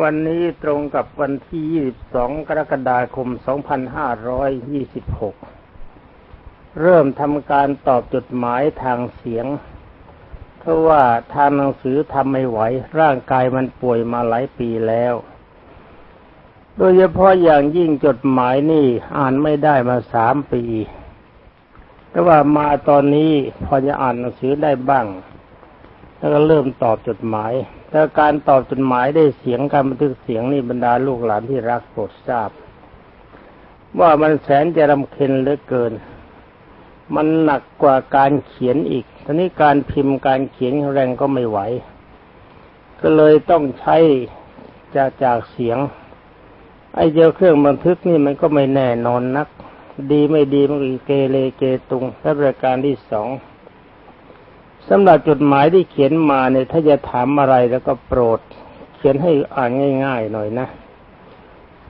วันนี้ตรงกับวันที่ 22 กรกฎาคม 2526 เริ่มทำการตอบจดหมายทางเสียง เพราะว่าทางหนังสือทำไม่ไหว ร่างกายมันป่วยมาหลายปีแล้ว โดยเฉพาะอย่างยิ่งจดหมายนี่อ่านไม่ได้มาสามปี แต่ว่ามาตอนนี้พอจะอ่านหนังสือได้บ้าง แล้วก็เริ่มตอบจดหมาย แต่การตอบจดหมายได้เสียงการบันทึกเสียงนี่บรรดาลูกหลานที่รักโปรดทราบ ว่ามันแสนจะรำเค็ญเหลือเกิน มันหนักกว่าการเขียนอีกทีนี้การพิมพ์การเขียนแรงก็ไม่ไหว ก็เลยต้องใช้จากจากเสียง ไอ้เจ้าเครื่องบันทึกนี่มันก็ไม่แน่นอนนัก ดีไม่ดีมันก็เกเรเกตุงและประการที่สอง สำหรับจดหมายที่เขียนมาเนี่ยถ้าจะถามอะไรแล้วก็โปรด เขียนให้อ่านง่าย ๆ หน่อยนะ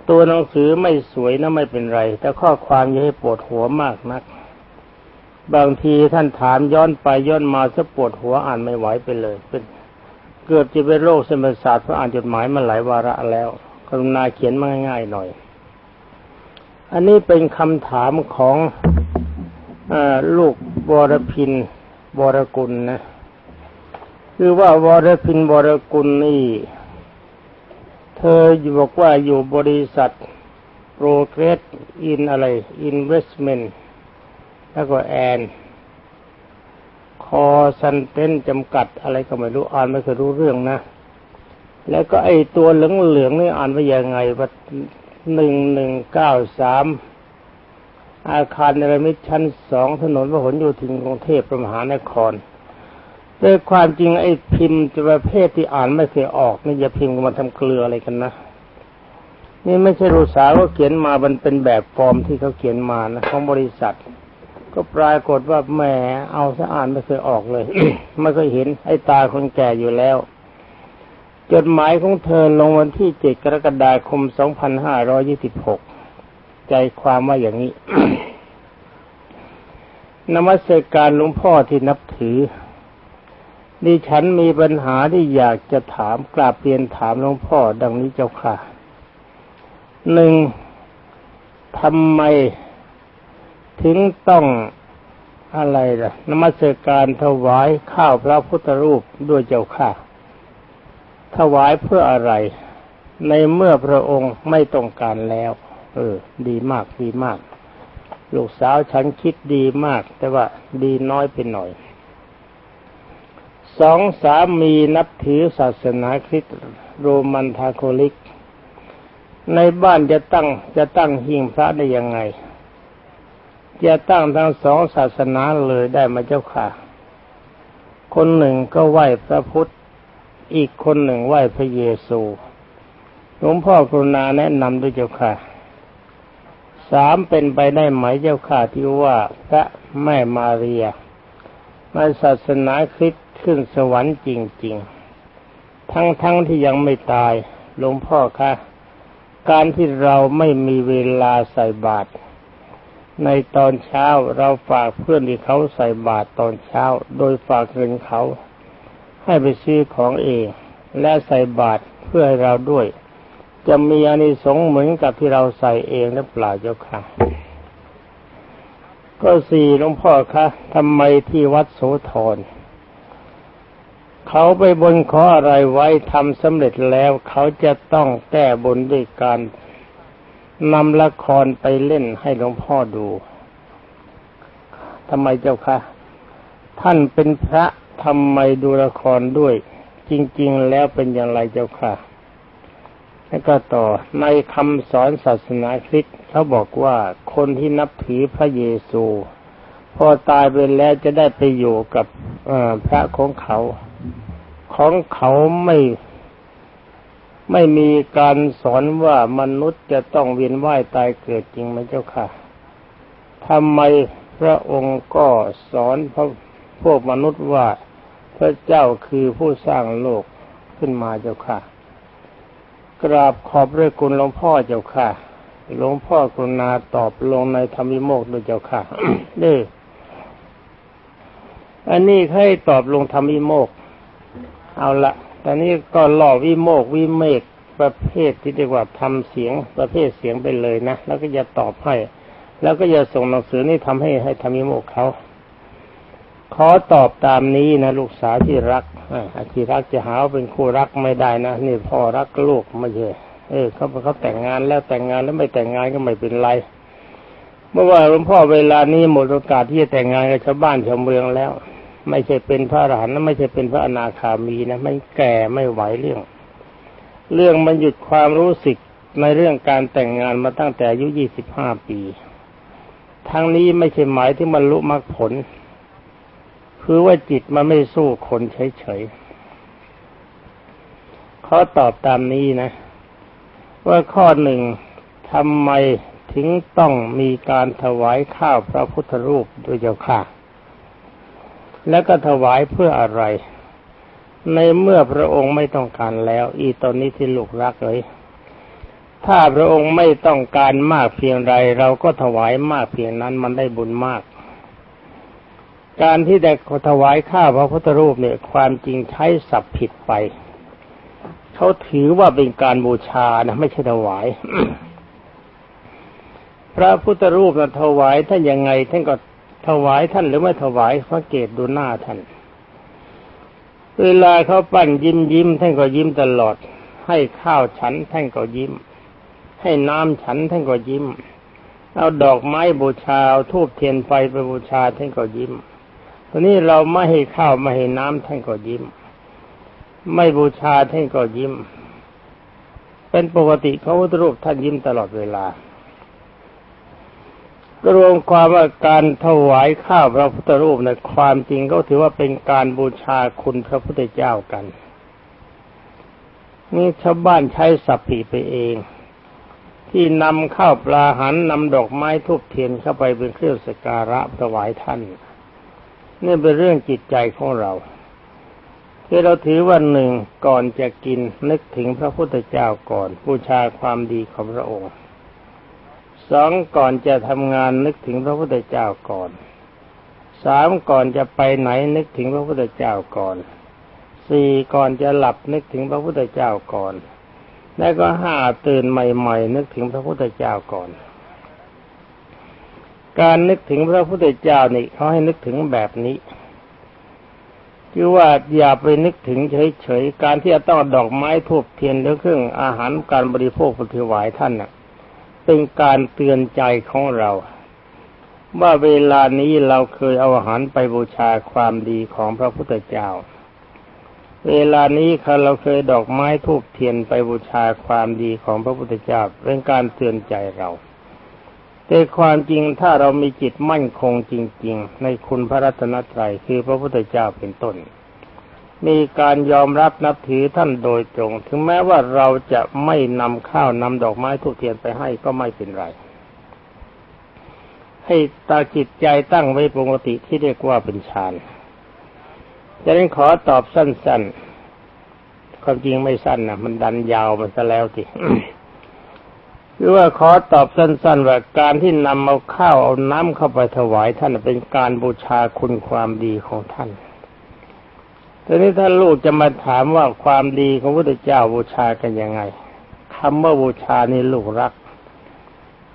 ตัวหนังสือไม่สวยนะไม่เป็นไร แต่ข้อความอย่าให้ปวดหัวมากนัก บางทีท่านถามย้อนไปย้อนมาซะปวดหัวอ่านไม่ไหวไปเลย เป็นเกือบจะเป็นโรคเส้นประสาทเพราะอ่านจดหมายมาหลายวาระแล้ว กรุณาเขียนมาง่ายๆหน่อย อันนี้เป็นคำถามของอลูกบรพิน บรกุลนะคือว่าวรพินบรกุลนี่ เธออยู่บอกว่าอยู่บริษัทโปรเกรสอินอะไรอินเวสเมนต์แล้วก็แอนคอซันเทนจำกัดอะไรก็ไม่รู้อ่านไม่เคยรู้เรื่องนะ แล้วก็ไอตัวเหลืองๆนี่อ่านว่ายังไงว่าหนึ่งหนึ่งเก้าสาม อาคารในระมิดชั้นสองถนนพหลโยธินกรุงเทพมหานครด้วยความจริงไอ้พิมพ์จะประเภทที่อ่านไม่เคยออกนี่อย่าพิมพ์มาทำเกลืออะไรกันนะ นี่ไม่ใช่รูสาวว่าเขียนมามันเป็นแบบฟอร์มที่เขาเขียนมานะของบริษัท ก็ปรากฏว่าแหมเอาซะอ่านไม่เคยออกเลยไม่เคยเห็นไอ้ตาคนแก่อยู่แล้ว จดหมายของเธอลงวันที่เจ็ดกรกฎาคมสองพันห้าร้อยี่สิบหก ใจความว่าอย่างนี้ นมัสการหลวงพ่อที่นับถือดิฉันมีปัญหาที่อยากจะถามกราบเรียนถามหลวงพ่อ ดังนี้เจ้าค่ะหนึ่งทำไมถึงต้องอะไรล่ะ นมัสการถวายข้าวพระพุทธรูปด้วยเจ้าค่ะ ถวายเพื่ออะไร ในเมื่อพระองค์ไม่ต้องการแล้ว เออ ดีมากดีมาก ลูกสาวฉันคิดดีมาก แต่ว่าดีน้อยไปหน่อย สองสามีนับถือศาสนาคริสต์โรมันทาโคลิก ในบ้านจะตั้งจะตั้งหิ้งพระได้ยังไง จะตั้งทั้งสองศาสนาเลยได้มาเจ้าค่ะ คนหนึ่งก็ไหว้พระพุทธ อีกคนหนึ่งไหว้พระเยซูหลวงพ่อกรุณาแนะนำด้วยเจ้าค่ะ สามเป็นไปได้ไหมเจ้าข้าที่ว่าพระแม่มาเรียมาศาสนาคริสต์ขึ้นสวรรค์จริง ๆ ทั้งๆทที่ยังไม่ตายหลวงพ่อคะการที่เราไม่มีเวลาใส่บาตรในตอนเช้าเราฝากเพื่อนที่เขาใส่บาตรตอนเช้า โดยฝากเงินเขา ให้ไปซื้อของเอง และใส่บาตรเพื่อให้เราด้วย จะมีอานิสงส์เหมือนกับที่เราใส่เองหรือเปล่าเจ้าค่ะ ก็สี่หลวงพ่อคะทำไมที่วัดโสธรเขาไปบนขออะไรไว้ทำสำเร็จแล้ว เขาจะต้องแก้บนด้วยการนำละครไปเล่นให้หลวงพ่อดูทำไมเจ้าคะท่านเป็นพระทำไมดูละครด้วย จริง ๆ แล้วเป็นอย่างไรเจ้าค่ะ แล้วก็ต่อในคำสอนศาสนาคริสต์เขาบอกว่าคนที่นับถือพระเยซู พอตายไปแล้วจะได้ไปอยู่กับพระของเขา ของเขาไม่ไม่มีการสอนว่ามนุษย์จะต้องเวียนว่ายตายเกิดจริงไหมเจ้าค่ะทำไมพระองค์ก็สอนพวกพวกมนุษย์ว่าพระเจ้าคือผู้สร้างโลกขึ้นมาเจ้าค่ะ กราบขอบพระคุณหลวงพ่อเจ้าค่ะ หลวงพ่อกรุณาตอบลงในธรรมิโมกด้วยเจ้าค่ะนี่อันนี้ให้ตอบลงธรรมิโมก เอาละตอนนี้ก็หล่อวิโมกวิเมกประเภทที่เรียกว่าทำเสียงประเภทเสียงไปเลยนะ แล้วก็จะตอบให้ แล้วก็จะส่งหนังสือนี่ทำให้ให้ทำมิโมกเขา ขอตอบตามนี้นะลูกสาวที่รักอาที่รักจะหาเป็นคู่รักไม่ได้นะนี่พ่อรักลูกไม่ใช่เออเขาเขาแต่งงานแล้วแต่งงานแล้วไม่แต่งงานก็ไม่เป็นไรเมื่อว่าหลวงพ่อเวลานี้หมดโอกาสที่จะแต่งงานกับชาวบ้านชาวเมืองแล้ว ไม่ใช่เป็นพระอรหันต์ไม่ใช่เป็นพระอนาคามีนะไม่แก่ไม่ไหวเรื่อง เรื่องมันหยุดความรู้สึกในเรื่องการแต่งงานมาตั้งแต่อายุยี่สิบห้าปี ทั้งนี้ไม่ใช่หมายที่มันรู้มรรคผล คือว่าจิตมันไม่สู้คนเฉยๆเขาตอบตามนี้นะ ว่าข้อหนึ่งทำไมถึงต้องมีการถวายข้าวพระพุทธรูปด้วยเจ้าค่ะ แล้วก็ถวายเพื่ออะไร ในเมื่อพระองค์ไม่ต้องการแล้ว อีตอนนี้ที่ลูกรักเลย ถ้าพระองค์ไม่ต้องการมากเพียงไรเราก็ถวายมากเพียงนั้นมันได้บุญมาก การที่ได้ถวายข้าพระพุทธรูปเนี่ย ความจริงใช้สับผิดไป เขาถือว่าเป็นการบูชานะไม่ใช่ถวาย พระพุทธรูปนะถวายท่านยังไง ท่านก็ถวายท่านหรือไม่ถวายสังเกตดูหน้าท่าน เวลาเขาปั้นยิ้มยิ้มท่านก็ยิ้มตลอด ให้ข้าวฉันท่านก็ยิ้ม ให้น้ำฉันท่านก็ยิ้มเอาดอกไม้บูชาเอาทูบเทียนไฟไปบูชาท่านก็ยิ้ม ตอนนี้เราไม่ให้ข้าวไม่ให้น้ำท่านก็ยิ้ม ไม่บูชาท่านก็ยิ้ม เป็นปกติเขาพุทธรูปท่านยิ้มตลอดเวลารวมความว่าการถวายข้าวพระพุทธรูปในความจริงก็ถือว่าเป็นการบูชาคุณพระพุทธเจ้ากัน นี่ชาวบ้านใช้สัพพีไปเอง ที่นำข้าวปลาหันนำดอกไม้ทุบเทียนเข้าไปเป็นเครื่องสักการะถวายท่าน นี่เป็นเรื่องจิตใจของเราที่เราถือวันหนึ่งก่อนจะกินนึกถึงพระพุทธเจ้าก่อนบูชาความดีของพระองค์สองก่อนจะทำงานนึกถึงพระพุทธเจ้าก่อนสามก่อนจะไปไหนนึกถึงพระพุทธเจ้าก่อนสี่ก่อนจะหลับนึกถึงพระพุทธเจ้าก่อน แล้วก็ห้าตื่นใหม่ ๆ นึกถึงพระพุทธเจ้าก่อน การนึกถึงพระพุทธเจ้านี่เขาให้นึกถึงแบบนี้คือว่าอย่าไปนึกถึงเฉยๆ การที่จะต้องดอกไม้ทูบเทียนหรือเครื่องอาหารการบริโภคปฏิวายท่านน่ะ เป็นการเตือนใจของเรา ว่าเวลานี้เราเคยเอาอาหารไปบูชาความดีของพระพุทธเจ้า เวลานี้เราเคยดอกไม้ทูบเทียนไปบูชาความดีของพระพุทธเจ้าเป็นการเตือนใจเรา แต่ความจริงถ้าเรามีจิตมั่นคงจริง ๆ ในคุณพระรัตนตรัยคือพระพุทธเจ้าเป็นต้น มีการยอมรับนับถือท่านโดยตรง ถึงแม้ว่าเราจะไม่นำข้าวนำดอกไม้ทุกเทียนไปให้ก็ไม่เป็นไร ให้ตาจิตใจตั้งไว้ปกติที่เรียกว่าเป็นฌานจะนั้นขอตอบสั้น ๆ ความจริงไม่สั้นนะมันดันยาวมันซะแล้วสิ คือว่าขอตอบสั้นๆว่าการที่นำเอาข้าวเอาน้ำเข้าไปถวายท่านเป็นการบูชาคุณความดีของท่านทีนี้ถ้านลูกจะมาถามว่าความดีของพระพุทธเจ้าบูชากันยังไงคำว่าบูชานี่ลูกรัก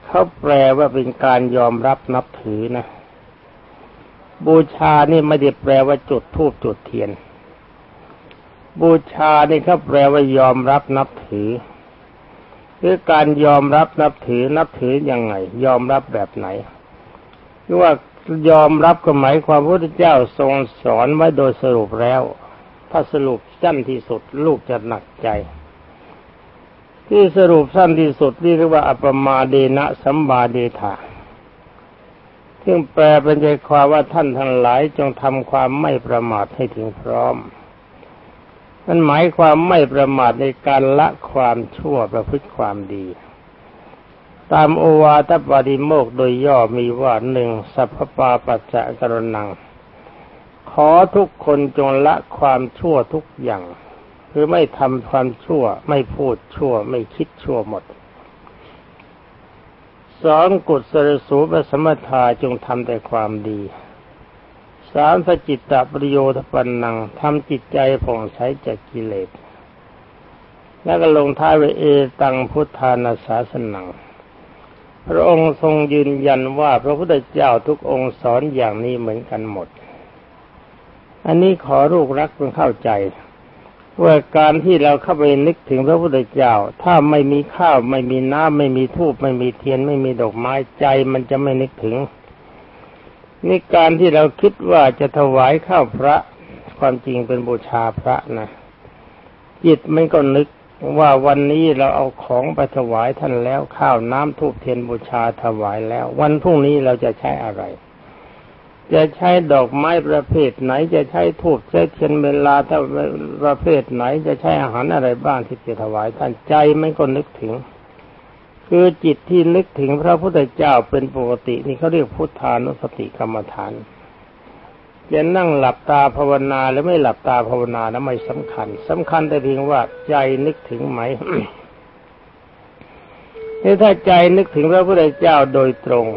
เขาแปลว่าเป็นการยอมรับนับถือนะ บูชานี่ไม่ได้แปลว่าจุดธูปจุดเทียน บูชานี่เขาแปลว่ายอมรับนับถือ คือการยอมรับนับถือนับถือยังไง ยอมรับแบบไหนคือว่ายอมรับก็หมายความพระพุทธเจ้าทรงสอนไว้โดยสรุปแล้ว ถ้าสรุปสั้นที่สุดลูกจะหนักใจ ที่สรุปสั้นที่สุดนี่เรียกว่าอัปมาเดนะสัมบาเดธาซึ่งแปลเป็นใจความว่าท่านทั้งหลายจงทำความไม่ประมาทให้ถึงพร้อม มันหมายความไม่ประมาทในการละความชั่วประพฤติความดี ตามโอวาทปาริโมกโดยย่อมีว่าหนึ่งสัพพาปัจจะกรนัง ขอทุกคนจงละความชั่วทุกอย่าง คือไม่ทำความชั่ว ไม่พูดชั่ว ไม่คิดชั่วหมดสองกุศลสูปสมถาจงทำแต่ความดี สามสจิตตปริโยทปันนังทำจิตใจผ่องใสจากกิเลส แล้วก็ลงท้ายไว้เอตังพุทธานาสาสนัง พระองค์ทรงยืนยันว่าพระพุทธเจ้าทุกองค์สอนอย่างนี้เหมือนกันหมด อันนี้ขอลูกรักเพื่อเข้าใจว่าการที่เราเข้าไปนึกถึงพระพุทธเจ้า ถ้าไม่มีข้าวไม่มีน้ำไม่มีทูบไม่มีเทียนไม่มีดอกไม้ใจมันจะไม่นึกถึง นี่การที่เราคิดว่าจะถวายข้าวพระความจริงเป็นบูชาพระนะจิตมันก็นึกว่าวันนี้เราเอาของไปถวายท่านแล้วข้าวน้ำทูบเทียนบูชาถวายแล้ว วันพรุ่งนี้เราจะใช้อะไร จะใช้ดอกไม้ประเภทไหนจะใช้ทูบใช้เทียนเวลาถ้าประเภทไหนจะใช้อาหารอะไรบ้างที่จะถวายท่านใจไม่ก็นึกถึง คือจิตที่นึกถึงพระพุทธเจ้าเป็นปกติ นี่เขาเรียกพุทธานุสติกรรมฐานจะนั่งหลับตาภาวนาหรือไม่หลับตาภาวนานะไม่สำคัญสำคัญแต่เพียงว่าใจนึกถึงไหมถ้าใจนึกถึงพระพุทธเจ้าโดยตรง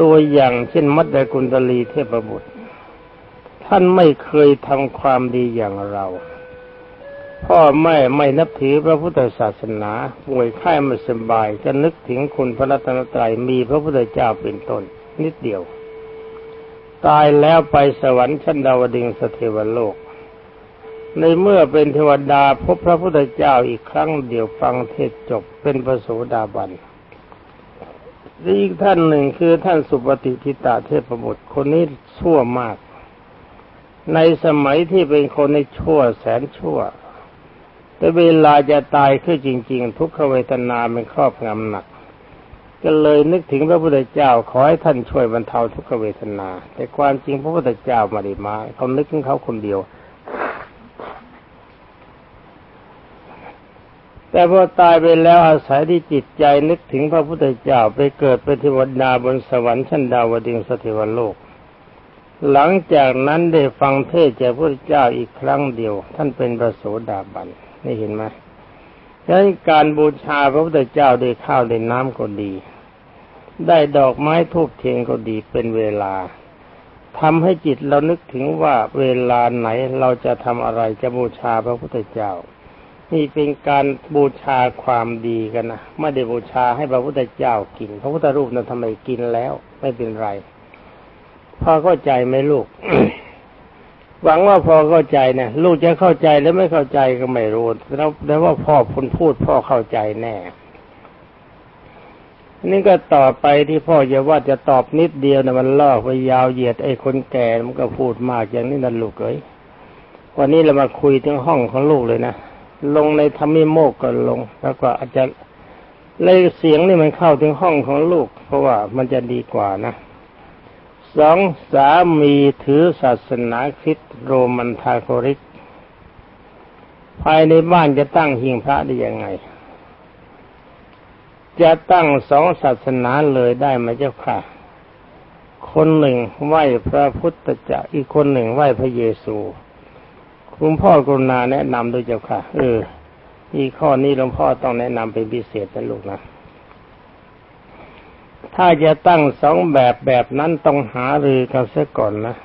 ตัวอย่างเช่นมัดดกุณตลีเทพบุตร ท่านไม่เคยทำความดีอย่างเรา พ่อแม่ไม่นับถือพระพุทธศาสนาป่วยไข้ไม่สบายจะนึกถึงคุณพระรัตนตรัยมีพระพุทธเจ้าเป็นต้น นิดเดียว ตายแล้วไปสวรรค์ชั้นดาวดึงสเทวโลก ในเมื่อเป็นเทวดาพบพระพุทธเจ้าอีกครั้งเดียวฟังเทศจบเป็นพระโสดาบันอีกท่านหนึ่งคือท่านสุปฏิทิตาเทพบุตรคนนี้ชั่วมาก ในสมัยที่เป็นคนในชั่วแสนชั่ว แต่เวลาจะตายคือจริง ๆ ทุกขเวทนาเป็นครอบงำหนัก ก็เลยนึกถึงพระพุทธเจ้าขอให้ท่านช่วยบรรเทาทุกขเวทนา แต่ความจริงพระพุทธเจ้ามาด้มาเขานึกถึงเขาคนเดียว แต่พอตายไปแล้วอาศัยที่จิตใจนึกถึงพระพุทธเจ้าไปเกิดเป็นเทวดาบนสวรรค์ชั้นดาวดึงสถิวโลกหลังจากนั้นได้ฟังเทศจากพระพุทธเจ้าอีกครั้งเดียว ท่านเป็นพระโสดาบัน นี่เห็นไหมดังนั้นการบูชาพระพุทธเจ้าด้วยข้าวด้วยน้ำก็ดี ได้ดอกไม้ทูบเทียนก็ดีเป็นเวลาทำให้จิตเรานึกถึงว่าเวลาไหนเราจะทำอะไรจะบูชาพระพุทธเจ้า นี่เป็นการบูชาความดีกันนะไม่ได้บูชาให้พระพุทธเจ้ากิน พระพุทธรูปนั้นทำไมกินแล้ว ไม่เป็นไรพอเข้าใจไหมลูก หวังว่าพอเข้าใจนี่ยลูกจะเข้าใจหรือไม่เข้าใจก็ไม่รู้แต่ว่าพ่อพูดพูดพ่อเข้าใจแน่นี่ก็ต่อไปที่พ่อจะว่าจะตอบนิดเดียวนะมันล่อไปยาวเหยียดไอ้คนแก่มันก็พูดมากอย่างนี้นั่นลูกเอ้ยวันนี้เรามาคุยถึงห้องของลูกเลยนะลงในธรรมิโมกก็ลง แล้วก็อาจจะเลยเสียงนี่มันเข้าถึงห้องของลูก เพราะว่ามันจะดีกว่านะ สองสามีถือศาสนาคริสต์โรมันทาโคริก ภายในบ้านจะตั้งหิ้งพระได้ยังไง จะตั้งสองศาสนาเลยได้ไหมเจ้าค่ะ คนหนึ่งไหว้พระพุทธเจ้าอีกคนหนึ่งไหว้พระเยซู คุณพ่อกรุณาแนะนำด้วยเจ้าค่ะ เอออีข้อนี้หลวงพ่อต้องแนะนำเป็นพิเศษนะลูกนะ ถ้าจะตั้งสองแบบแบบนั้นต้องหารือกันซะก่อนนะ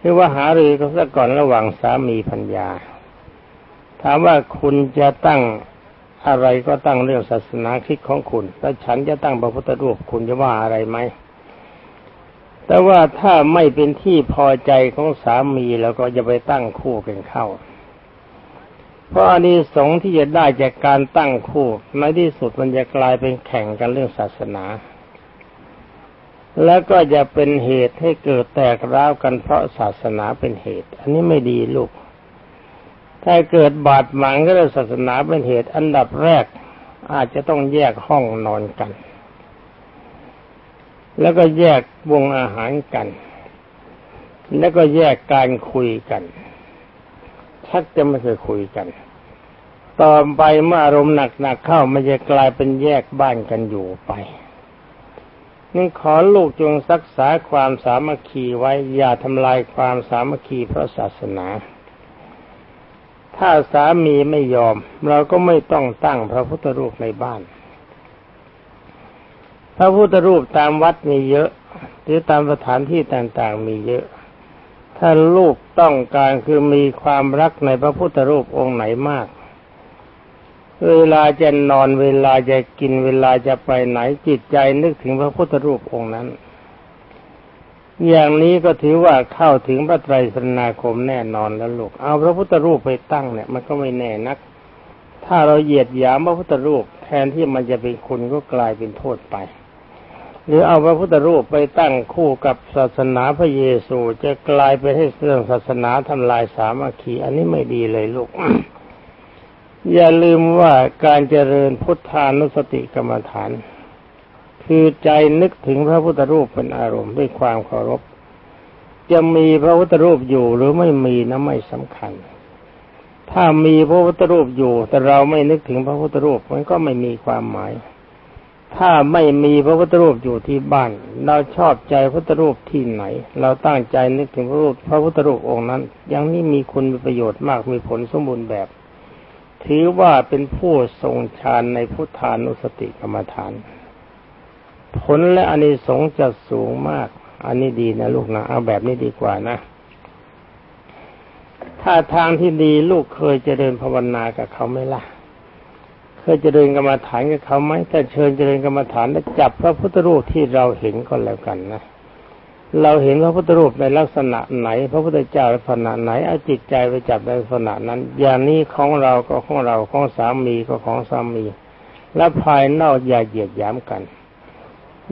คือว่าหารือกันซะก่อนระหว่างสามีพัญญา ถามว่าคุณจะตั้งอะไรก็ตั้งเรื่องศาสนาคิดของคุณแล้วฉันจะตั้งพระพุทธรูปคุณจะว่าอะไรไหมแต่ว่าถ้าไม่เป็นที่พอใจของสามีแล้วก็จะไปตั้งคู่กันเข้า เพราะอันนี้สงที่จะได้จากการตั้งคู่ในที่สุดมันจะกลายเป็นแข่งกันเรื่องศาสนา แล้วก็จะเป็นเหตุให้เกิดแตกร้าวกันเพราะศาสนาเป็นเหตุ อันนี้ไม่ดีลูก ถ้าเกิดบาดหมางก็เรื่องศาสนาเป็นเหตุ อันดับแรกอาจจะต้องแยกห้องนอนกัน แล้วก็แยกวงอาหารกัน แล้วก็แยกการคุยกัน ชักจะไม่เคยคุยกัน ต่อไปเมื่ออารมณ์หนักๆเข้ามันจะกลายเป็นแยกบ้านกันอยู่ไป นี่ขอลูกจงรักษาความสามัคคีไว้อย่าทำลายความสามัคคีเพราะศาสนา ถ้าสามีไม่ยอม เราก็ไม่ต้องตั้งพระพุทธรูปในบ้าน พระพุทธรูปตามวัดมีเยอะ หรือตามสถานที่ต่างๆมีเยอะ ถ้าลูกต้องการคือมีความรักในพระพุทธรูปองค์ไหนมาก เวลาจะนอนเวลาจะกินเวลาจะไปไหนจิตใจนึกถึงพระพุทธรูปองค์นั้น อย่างนี้ก็ถือว่าเข้าถึงพระไตรสรณาคมแน่นอนแล้วลูก เอาพระพุทธรูปไปตั้งเนี่ย มันก็ไม่แน่นัก ถ้าเราเหยียดหยามพระพุทธรูปแทนที่มันจะเป็นคุณก็กลายเป็นโทษไป หรือเอาพระพุทธรูปไปตั้งคู่กับศาสนาพระเยซูจะกลายไปให้เรื่องศาสนาทำลายสามัคคี อันนี้ไม่ดีเลยลูก อย่าลืมว่าการเจริญพุทธานุสติกรรมฐาน คือใจนึกถึงพระพุทธรูปเป็นอารมณ์ด้วยความเคารพ จะมีพระพุทธรูปอยู่หรือไม่มีนะไม่สำคัญ ถ้ามีพระพุทธรูปอยู่ แต่เราไม่นึกถึงพระพุทธรูปมันก็ไม่มีความหมาย ถ้าไม่มีพระพุทธรูปอยู่ที่บ้าน เราชอบใจพระพุทธรูปที่ไหน เราตั้งใจนึกถึงพระรูปพระพุทธรูปองค์นั้นยังนี้มีคุณมีประโยชน์มากมีผลสมบูรณ์แบบ ถือว่าเป็นผู้ทรงฌานในพุทธานุสติกรรมฐาน ผลและอานิสงส์จะสูงมาก อันนี้ดีนะลูกนะเอาแบบนี้ดีกว่านะ ถ้าทางที่ดีลูกเคยเจริญภาวนากับเขาไหมล่ะ เคยเจริญกรรมฐานกับเขาไหมถ้าเชิญเจริญกรรมฐานแล้วจับพระพุทธรูปที่เราเห็นก็แล้วกันนะเราเห็นพระพุทธรูปในลักษณะไหน พระพุทธเจ้าลักษณะไหนเอาจิตใจไปจับในลักษณะนั้น อย่างนี้ของเราก็ของเราของสามีก็ของสามี และภายนอกอย่าเหยียดหยามกัน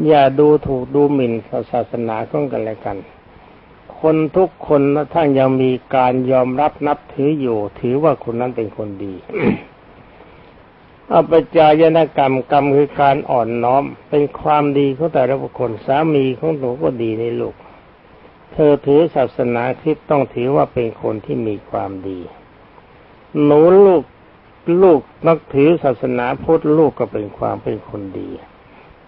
อย่าดูถูกดูหมิ่นศาสนาของกันและกัน คนทุกคนท่านยังมีการยอมรับนับถืออยู่ ถือว่าคนนั้นเป็นคนดี อปจายนกรรมกรรมคือการอ่อนน้อม เป็นความดีของแต่ละบุคคลสามีของหนูก็ดีในลูก เธอถือศาสนาคริสต์ต้องถือว่าเป็นคนที่มีความดี หนูลูกลูกนักถือศาสนาพุทธลูกก็เป็นความเป็นคนดี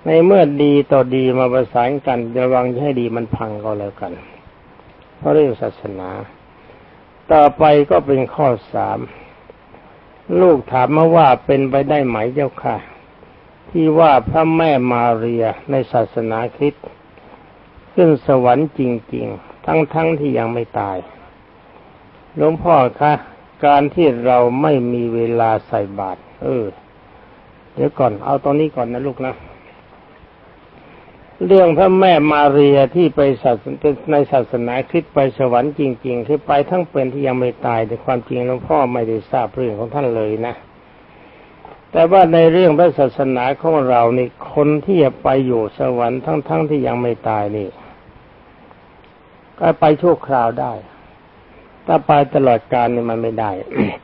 ในเมื่อดีต่อดีมาประสานกันระวังให้ดีมันพังก็แล้วกัน เพราะเรื่องศาสนา ต่อไปก็เป็นข้อสาม ลูกถามมาว่าเป็นไปได้ไหมเจ้าค่ะ ที่ว่าพระแม่มาเรียในศาสนาคริสต์ขึ้นสวรรค์จริง ๆ ทั้งๆทที่ยังไม่ตายหลวงพ่อคะการที่เราไม่มีเวลาใส่บาตรเออ เดี๋ยวก่อนเอาตอนนี้ก่อนนะลูกนะ เรื่องพระแม่มาเรียที่ไปศาสนาในศาสนาคริสต์ไปสวรรค์จริง ๆ คือไปทั้งเป็นที่ยังไม่ตายแต่ความจริงหลวงพ่อไม่ได้ทราบเรื่องของท่านเลยนะ แต่ว่าในเรื่องพระศาสนาของเรานี่คนที่จะไปอยู่สวรรค์ทั้งๆทที่ยังไม่ตายนี่ ก็ไปชั่วคราวได้ ถ้าไปตลอดกาลนี่มันไม่ได้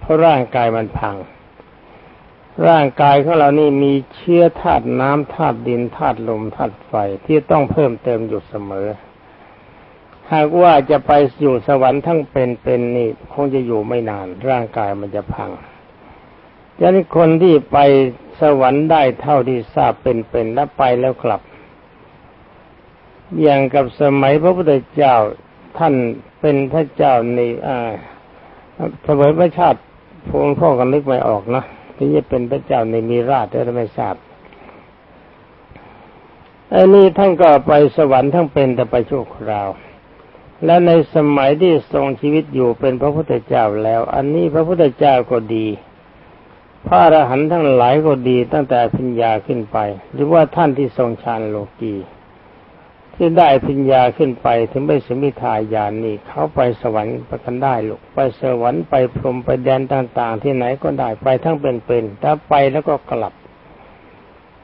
เพราะร่างกายมันพัง ร่างกายของเรานี่มีเชื้อธาตุน้ำธาตุดินธาตุลมธาตุไฟที่ต้องเพิ่มเติมอยู่เสมอ หากว่าจะไปอยู่สวรรค์ทั้งเป็นเป็นนี่คงจะอยู่ไม่นาน ร่างกายมันจะพังดันคนที่ไปสวรรค์ได้เท่าที่ทราบเป็นเป็นแล้วไปแล้วกลับ อย่างกับสมัยพระพุทธเจ้าท่านเป็นพระเจ้าในอ่าสมัยพระชาติพงพ่อกันนึกไม่ออกนะ ที่จะเป็นพระเจ้าในมีราชเราไม่ทราบอันนี้ท่านก็ไปสวรรค์ทั้งเป็นแต่ไปชั่วคราว และในสมัยที่ทรงชีวิตอยู่เป็นพระพุทธเจ้าแล้ว อันนี้พระพุทธเจ้าก็ดี พระอรหันต์ทั้งหลายก็ดีตั้งแต่พิญญาขึ้นไป หรือว่าท่านที่ทรงฌานโลกี ที่ได้พิญญาขึ้นไปถึงไปสมิทายานนี่เขาไปสวรรค์ไปกันได้ลูกไปสวรรค์ไปพรมไปแดนต่างๆ ที่ไหนก็ได้ไปทั้งเป็นๆถ้าไปแล้วก็กลับ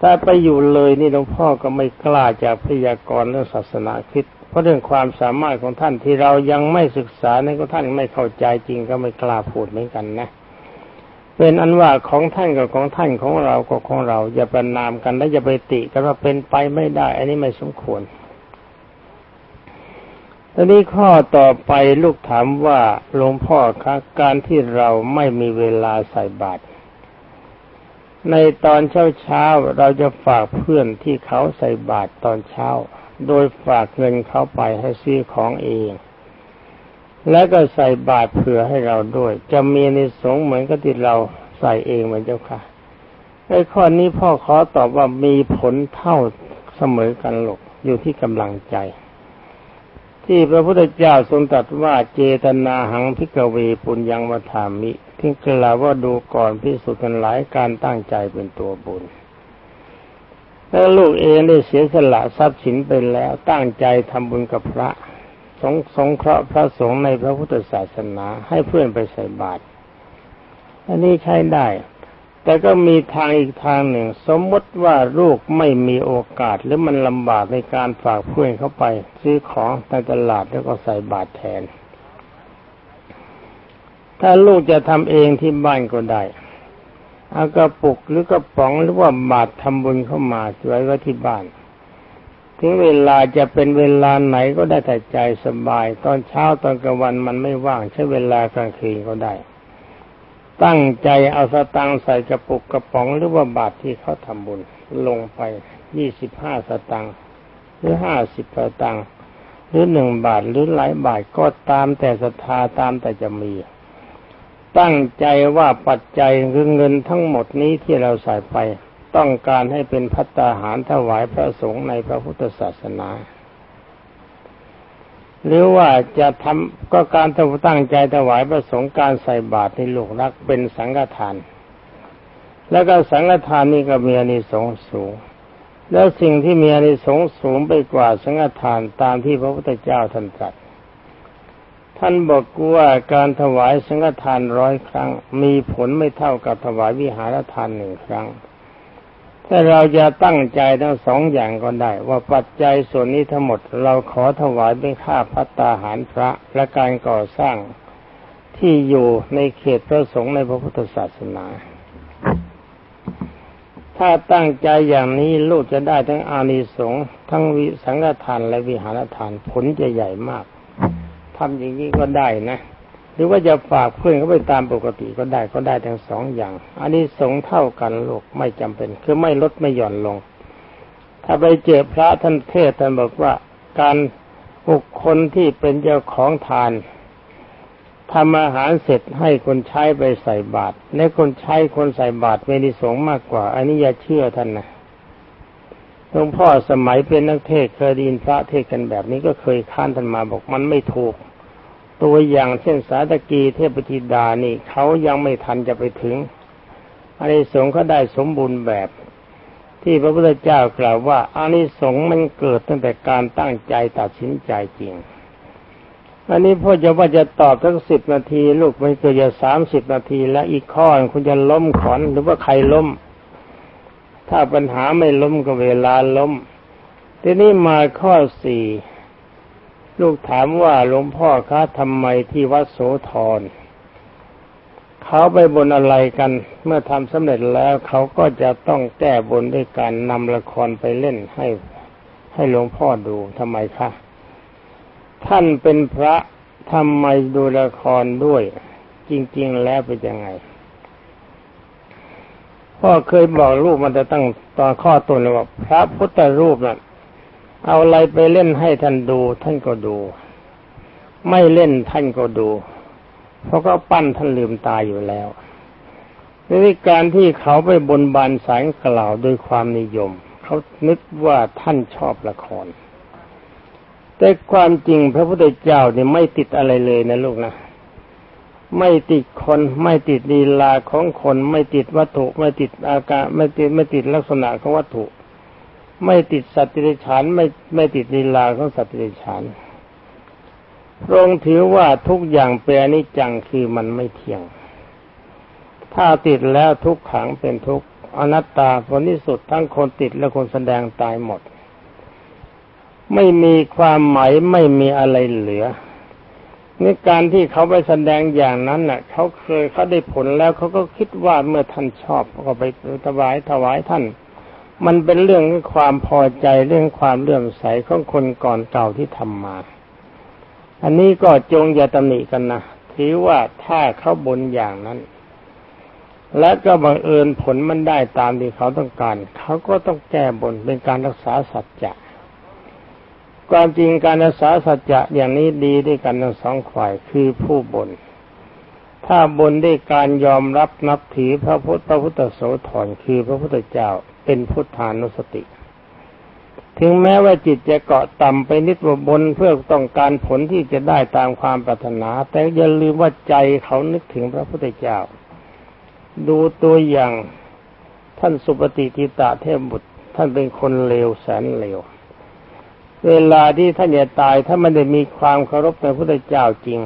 ถ้าไปอยู่เลยนี่หลวงพ่อก็ไม่กล้าจะพยากรณ์เรื่องศาสนาคิดเพราะเรื่องความสามารถของท่านที่เรายังไม่ศึกษาในก็ท่านไม่เข้าใจจริงก็ไม่กล้าพูดเหมือนกันนะเป็นอันว่าของท่านกับของท่านของเราก็ของเรา อย่าประนามกันและอย่าไปติกันว่าเป็นไปไม่ได้ อันนี้ไม่สมควร ทีนี้ข้อต่อไปลูกถามว่าหลวงพ่อคะการที่เราไม่มีเวลาใส่บาตรในตอนเช้าเช้าเราจะฝากเพื่อนที่เขาใส่บาตรตอนเช้า โดยฝากเงินเขาไปให้ซื้อของเอง แล้วก็ใส่บาตรเผื่อให้เราด้วย จะมีในสงเหมือนกับที่เราใส่เองเหมือนเจ้าค่ะไอ้ข้อนี้พ่อขอตอบว่ามีผลเท่าเสมอกันหรอกอยู่ที่กำลังใจ ที่พระพุทธเจ้าทรงตรัสว่าเจตนาหังพิกเวปุญญังวัฏามิที่กล่าวว่าดูก่อนพิสุทธิ์กันหลายการตั้งใจเป็นตัวบุญแล้วลูกเองได้เสียสละทรัพย์สินไปแล้วตั้งใจทำบุญกับพระสงสงเคราะห์พระสงฆ์ในพระพุทธศาสนาให้เพื่อนไปใส่บาตรอันนี้ใช้ได้ แต่ก็มีทางอีกทางหนึ่ง สมมติว่าลูกไม่มีโอกาสหรือมันลำบากในการฝากเพื่อนเข้าไป ซื้อของในตลาดแล้วก็ใส่บาตรแทน ถ้าลูกจะทำเองที่บ้านก็ได้เอากระปุกหรือกระป๋องหรือว่าบาตรทำบุญเข้ามาไว้ไว้ที่บ้านถึงเวลาจะเป็นเวลาไหนก็ได้แต่ใจสบาย ตอนเช้าตอนกลางวันมันไม่ว่างใช้เวลากลางคืนก็ได้ ตั้งใจเอาสตังค์ใส่กระปุกกระป๋องหรือว่าบาตรที่เขาทำบุญลงไปยี่สิบห้าสตังค์หรือห้าสิบสตังค์หรือหนึ่งบาทหรือหลายบาทก็ตามแต่ศรัทธาตามแต่จะมี ตั้งใจว่าปัจจัยคือเงินทั้งหมดนี้ที่เราใส่ไป ต้องการให้เป็นพัตตาหารถวายพระสงฆ์ในพระพุทธศาสนา หรือว่าจะทำก็การตั้งใจถวายพระสงฆ์การใส่บาตรในลูกรักเป็นสังฆทาน แล้วก็สังฆทานนี่ก็มีอานิสงส์สูง แล้วสิ่งที่มีอานิสงส์สูงไปกว่าสังฆทานตามที่พระพุทธเจ้าท่านตรัสท่านบอกว่าการถวายสังฆทานร้อยครั้ง มีผลไม่เท่ากับถวายวิหารทานหนึ่งครั้ง ถ้าเราจะตั้งใจทั้งสองอย่างก็ได้ ว่าปัจจัยส่วนนี้ทั้งหมด เราขอถวายเป็นค่าพัตตาหารพระและการก่อสร้างที่อยู่ในเขตพระสงฆ์ในพระพุทธศาสนา ถ้าตั้งใจอย่างนี้ลูกจะได้ทั้งอานิสงส์ทั้งวิสังฆทานและวิหารทานผลจะใหญ่มากทำอย่างนี้ก็ได้นะ หรือว่าจะฝากเพื่อนเขาไปตามปกติก็ได้ก็ได้ทั้งสองอย่าง อันนี้สงเท่ากันลูกไม่จำเป็น คือไม่ลดไม่หย่อนลง ถ้าไปเจอพระท่านเทศท่านบอกว่าการบุคคลที่เป็นเจ้าของทานทำอาหารเสร็จให้คนใช้ไปใส่บาตรและคนใช้คนใส่บาตรไม่ได้สงมากกว่า อันนี้อย่าเชื่อท่านนะหลวงพ่อสมัยเป็นนักเทศเคยดินพระเทศกันแบบนี้ก็เคยค้านท่านมาบอกมันไม่ถูก ตัวอย่างเช่นสาตกีเทพธิดานี่เขายังไม่ทันจะไปถึงอานิสงส์เขาได้สมบูรณ์แบบ ที่พระพุทธเจ้ากล่าวว่าอานิสงส์มันเกิดตั้งแต่การตั้งใจตัดสินใจจริงอันนี้พ่อจะว่าจะตอบทั้งสิบนาที ลูกไม่เกินจะสามสิบนาที แล้วอีกข้อคุณจะล้มขอนหรือว่าใครล้ม ถ้าปัญหาไม่ล้มก็เวลาล้มทีนี้มาข้อสี่ ลูกถามว่าหลวงพ่อคะทำไมที่วัดโสธรเขาไปบนอะไรกัน เมื่อทำสำเร็จแล้วเขาก็จะต้องแก้บนด้วยการนำละครไปเล่นให้ ให้หลวงพ่อดูทำไมคะท่านเป็นพระทำไมดูละครด้วย จริง ๆ แล้วเป็นยังไงพ่อเคยบอกลูกมันจะตั้งตอนข้อต้นเลยว่าพระพุทธรูปนะ่ะ เอาอะไรไปเล่นให้ท่านดู ท่านก็ดู ไม่เล่นท่านก็ดู เพราะก็ปั้นท่านลืมตาอยู่แล้วในการที่เขาไปบนบานสายกล่าวโดยความนิยม เขานึกว่าท่านชอบละคร แต่ความจริงพระพุทธเจ้าเนี่ยไม่ติดอะไรเลยนะลูกนะไม่ติดคนไม่ติดลีลาของคน ไม่ติดวัตถุ ไม่ติดอาการไม่ติดไม่ติดลักษณะของวัตถุ ไม่ติดสัตว์ติริฉานไม่ไม่ติดลีลาของสัตว์ติริฉานพระองค์ถือว่าทุกอย่างเป็นอนิจจังคือมันไม่เที่ยง ถ้าติดแล้วทุกขังเป็นทุกอนัตตาผลที่สุดทั้งคนติดและคนแสดงตายหมด ไม่มีความหมายไม่มีอะไรเหลือในการที่เขาไปแสดงอย่างนั้นน่ะ เขาเคยเขาได้ผลแล้วเขาก็คิดว่าเมื่อท่านชอบก็ไปถวายถวายท่าน มันเป็นเรื่องความพอใจเรื่องความเลื่อมใสของคนก่อนเก่าที่ทำมา อันนี้ก็จงอย่าตำหนิกันนะถือว่าถ้าเขาบนอย่างนั้น และก็บังเอิญผลมันได้ตามที่เขาต้องการ เขาก็ต้องแก้บนเป็นการรักษาสัจจะความจริงการรักษาสัจจะอย่างนี้ดีด้วยกันทั้งสองฝ่ายคือผู้บน ถ้าบนด้วยการยอมรับนับถือพระพุทธพระพุทธโสธรคือพระพุทธเจ้า เป็นพุทธานุสติ ถึงแม้ว่าจิตจะเกาะต่ำไปนิดว่าบนเพื่อต้องการผลที่จะได้ตามความปรารถนา แต่อย่าลืมว่าใจเขานึกถึงพระพุทธเจ้า ดูตัวอย่างท่านสุปฏิทิตาเทพบุตร ท่านเป็นคนเลวแสนเลวเวลาที่ท่านจะตายถ้ามันได้มีความเคารพในพระพุทธเจ้าจริง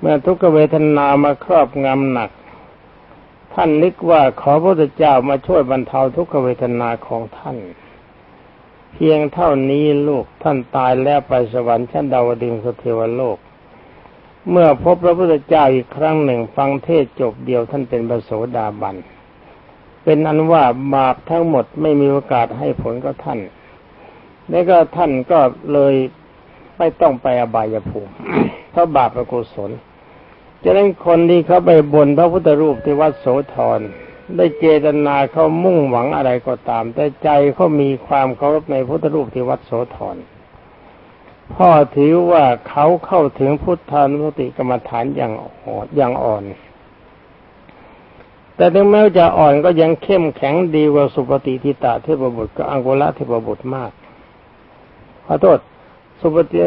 เมื่อทุกขเวทนามาครอบงำหนัก ท่านนึกว่าขอพระพุทธเจ้ามาช่วยบรรเทาทุกขเวทนาของท่าน เพียงเท่านี้ลูกท่านตายแล้วไปสวรรค์ชั้นดาวดึงสเทวโลก เมื่อพบพระพุทธเจ้าอีกครั้งหนึ่งฟังเทศจบเดียวท่านเป็นบระโสดาบัน เป็นอันว่าบาปทั้งหมดไม่มีโอกาสให้ผลกับท่านแล้วก็ท่านก็เลยไม่ต้องไปอบายภูมิเพราะบาปอกุศล จะนั้นคนที่เขาไปบนพระพุทธรูปที่วัดโสธรได้เจตนาเขามุ่งหวังอะไรก็ตาม แต่ใจเขามีความเคารพในพุทธรูปที่วัดโสธรพ่อถือว่าเขาเข้าถึงพุทธานุสติกรรมฐานอย่างอ่อนอย่างอ่อน แต่ถึงแม้จะอ่อนก็ยังเข้มแข็งดีกว่าสุปฏิทิตาเทพบุตรกับอังโกละเทพบุตรมากขอโทษสุปฏิ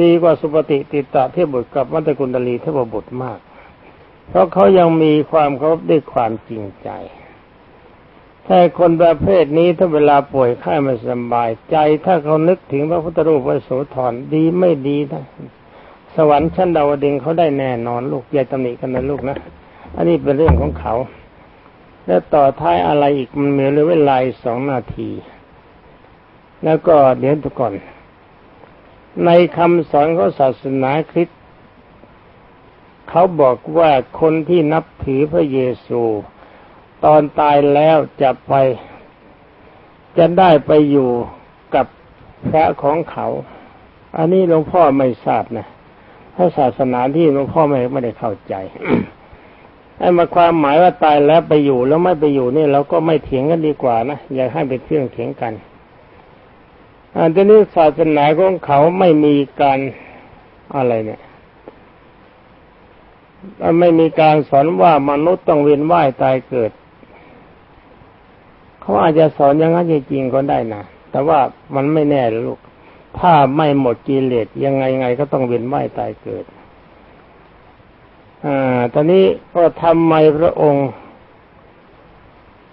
ดีกว่าสุปฏิติตะเทพบุตรกับมัตตกุณลีเทพบุตรมาก เพราะเขายังมีความเคารพด้วยความจริงใจถ้าคนประเภทนี้ถ้าเวลาป่วยไข้ไม่สบายใจ ถ้าเขานึกถึงพระพุทธรูปพระโสธรดีไม่ดีนะสวรรค์ชั้นดาวดึงเขาได้แน่นอนลูกอย่าตำหนิกันนะลูกนะ อันนี้เป็นเรื่องของเขา แล้วต่อท้ายอะไรอีกมันมีเหลือเวลาสองนาที แล้วก็เดี๋ยวก่อน ในคำสอนของศาสนาคริสต์เขาบอกว่าคนที่นับถือพระเยซู ตอนตายแล้วจะไปจะได้ไปอยู่กับพระของเขา อันนี้หลวงพ่อไม่ทราบนะพระศาสนาที่หลวงพ่อไม่ไม่ได้เข้าใจไอ้มาความหมายว่าตายแล้วไปอยู่แล้วไม่ไปอยู่นี่เราก็ไม่เถียงกันดีกว่านะอย่าให้เป็นเครื่องเถียงกัน อันนี้ศาสนาของเขาไม่มีการอะไรเนี่ยไม่มีการสอนว่ามนุษย์ต้องเวียนว่ายตายเกิด เขาอาจจะสอนอย่างนั้นจริงๆก็ได้นะแต่ว่ามันไม่แน่ลูก ถ้าไม่หมดกิเลสยังไงไงก็ต้องเวียนว่ายตายเกิด อ่า ตอนนี้ก็ทำไมพระองค์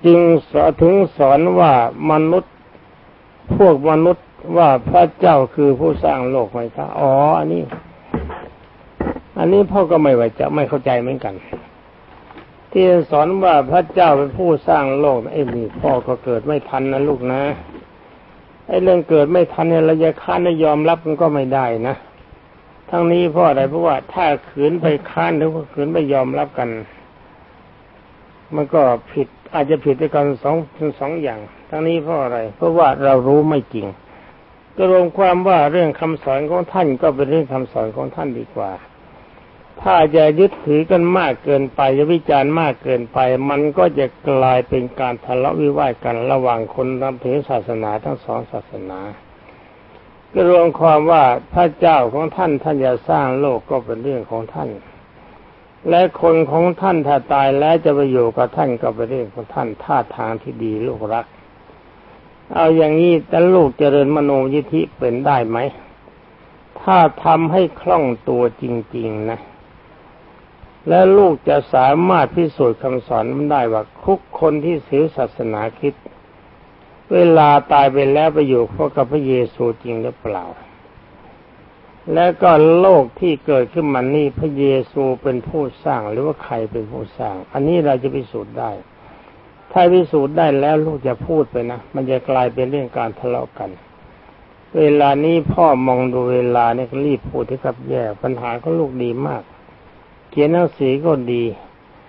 จึงสถึงสอนว่ามนุษย์พวกมนุษย์ ว่าพระเจ้าคือผู้สร้างโลกไหมครับอ๋อ อันนี้ อันนี้พ่อก็ไม่ไหวจะไม่เข้าใจเหมือนกัน ที่สอนว่าพระเจ้าเป็นผู้สร้างโลกไอ้นี่พ่อก็เกิดไม่ทันนะลูกนะไอ้เรื่องเกิดไม่ทันเนี่ยราจะค้านยอมรับมันก็ไม่ได้นะทั้งนี้เพราะอะไรเพราะว่าถ้าขืนไปค้านหรือว่าขืนไปยอมรับกัน มันก็ผิดอาจจะผิดด้วยกันสองสองอย่าง ทั้งนี้เพราะอะไร เพราะว่าเรารู้ไม่จริง ก็รวมความว่าเรื่องคำสอนของท่านก็เป็นเรื่องคำสอนของท่านดีกว่า ถ้าจะยึดถือกันมากเกินไปจะวิจารณ์มากเกินไป มันก็จะกลายเป็นการทะเลาะวิวาทกันระหว่างคนนับถือศาสนาทั้งสองศาสนาก็รวมความว่าพระเจ้าของท่านท่านจะสร้างโลกก็เป็นเรื่องของท่าน และคนของท่านถ้าตายแล้วจะไปอยู่กับท่านก็เป็นเรื่องของท่านท่าทางที่ดีลูกรัก เอาอย่างนี้แต่ลูกเจริญมโนยิธิเป็นได้ไหม ถ้าทำให้คล่องตัวจริง ๆ นะ และลูกจะสามารถพิสูจน์คำสอนมันได้ว่าคุกคนที่ถือศาสนาคิด เวลาตายไปแล้วไปอยู่พบกับพระเยซูจริงหรือเปล่า และก็โลกที่เกิดขึ้นมานี่พระเยซูเป็นผู้สร้างหรือว่าใครเป็นผู้สร้าง อันนี้เราจะพิสูจน์ได้ ถ้าพิสูจน์ได้แล้วลูกจะพูดไปนะ มันจะกลายเป็นเรื่องการทะเลาะกัน เวลานี้พ่อมองดูเวลาเนี่ยรีบพูดที่กับแย่ปัญหาก็ลูกดีมาก เขียนหนังสือก็ดี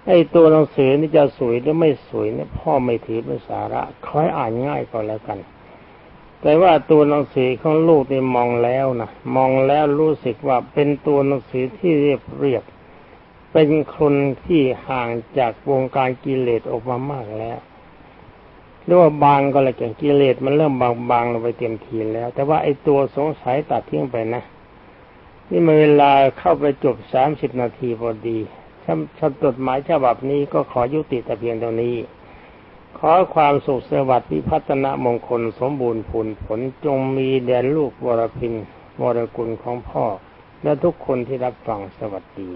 ไอ้ตัวหนังสือนี่จะสวยหรือไม่สวยเนี่ยพ่อไม่ถือเป็นสาระคอยอ่านง่ายก็แล้วกัน แต่ว่าตัวหนังสือของลูกนี่มองแล้วนะมองแล้วรู้สึกว่าเป็นตัวหนังสือที่เรียบเรียบ เป็นคนที่ห่างจากวงการกิเลสออกมามากแล้วเรียกว่าบางก็เลยแก่กิเลสมันเริ่มบางบางลงไปเต็มทีแล้ว แต่ว่าไอ้ตัวสงสัยตัดทิ้งไปนะนี่มาเวลาเข้าไปจบสามสิบนาทีพอดีถ้าจดหมายฉบับนี้ก็ขอยุติแต่เพียงเท่านี้ ขอความสุขสวัสดิ์พิพัฒนมงคลสมบูรณ์ผลผลจงมีแด่ลูกวรพินวรกุลของพ่อ และทุกคนที่รับฟังสวัสดี